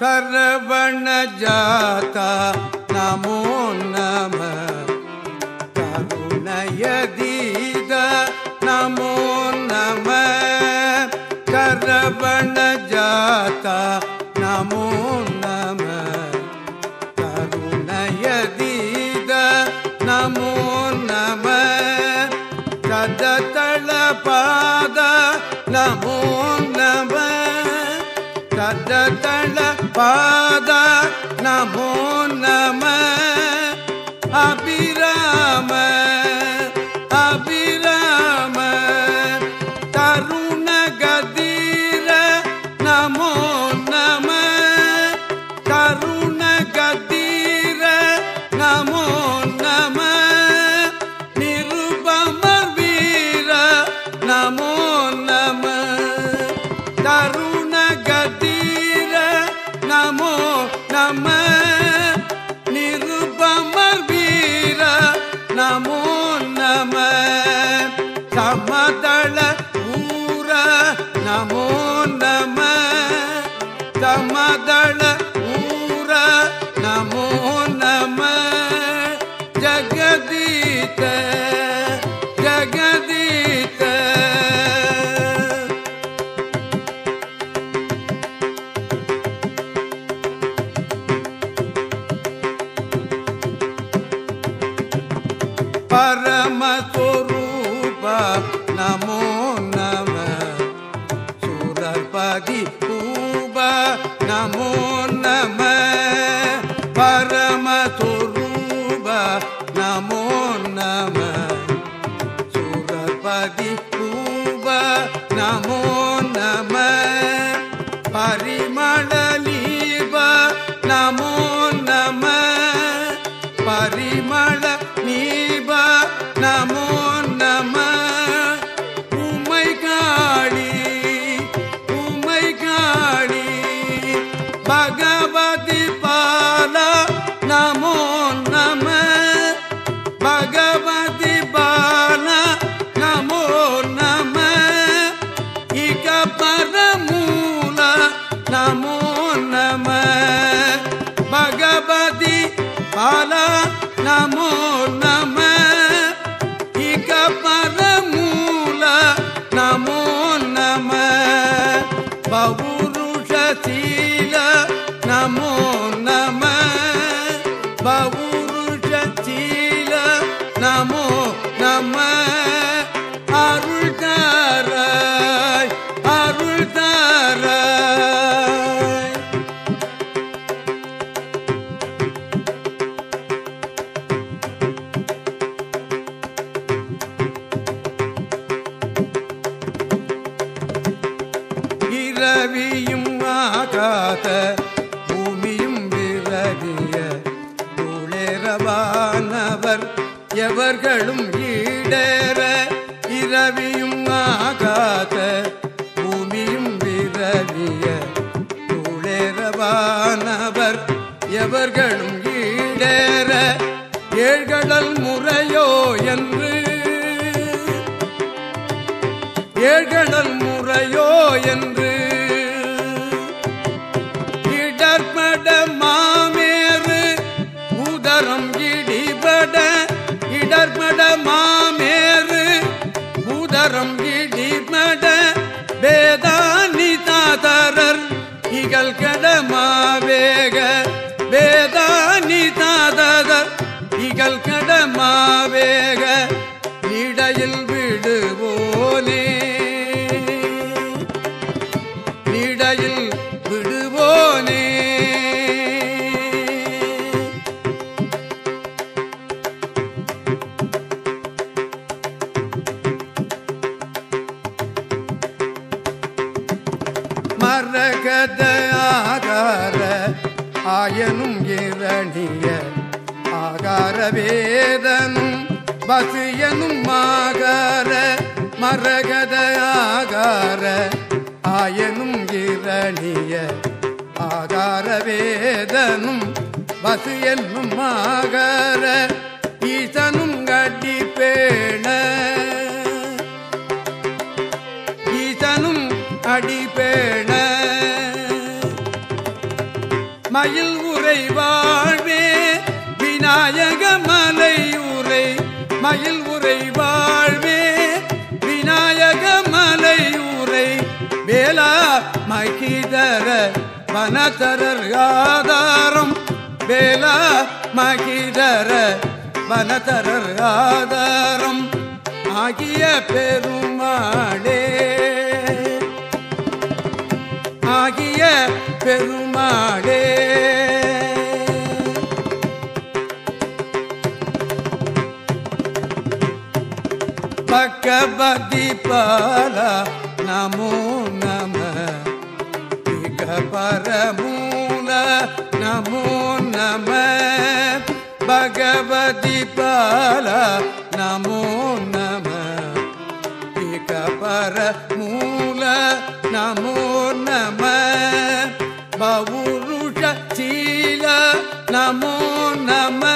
சரவண ஜாதா நமோ நம. கருணயதீத நமோ நம. கரவண ஜாதா நமோ நம. கருணயதீத நமோ நம. கததள பாத நமோ நம. கததள பாத நமோ நம நம தமதள ஊர நமோ நம. ஜகதீத ஜகதீத. பரமஸ்வரூப நமோ baga நமோ நம அருள் தாராய் அருள் தாராய் இரவியும் ஆகாத எவர்களும் ஈடேற இரவியும் ஆகாத பூமியும் விரவிய குளிரவானவர் எவர்களும் ஈடேற ஏழ்கடல் முறையோ என்று. ஏழ்கடல் முறையோ என்று மரகத ஆயனும் இரணிய ஆகார வேதனும் வசியனும் ஆகார மரகதாகார ஆயனும் இரணிய ஆகார வேதனும் வசு என்னும் ஆகார மலை வாழ்வே விநாயக மலை உரை மயில் உரை வாழ்வே விநாயக மலை உரை. வேளா மகிதர வனதரர் ஆதாரம். வேளா மகிதர வனதரர் ஆதாரம். ஆகிய பெருமாளே. ஆகிய பெருமாளே. பக்கபதிபால நமோ நம. இக பரமூல நமோ நம. பகவதிபால நமோ நம. இக பரமூல நமோ நம. பவுருஷ நமோ நம.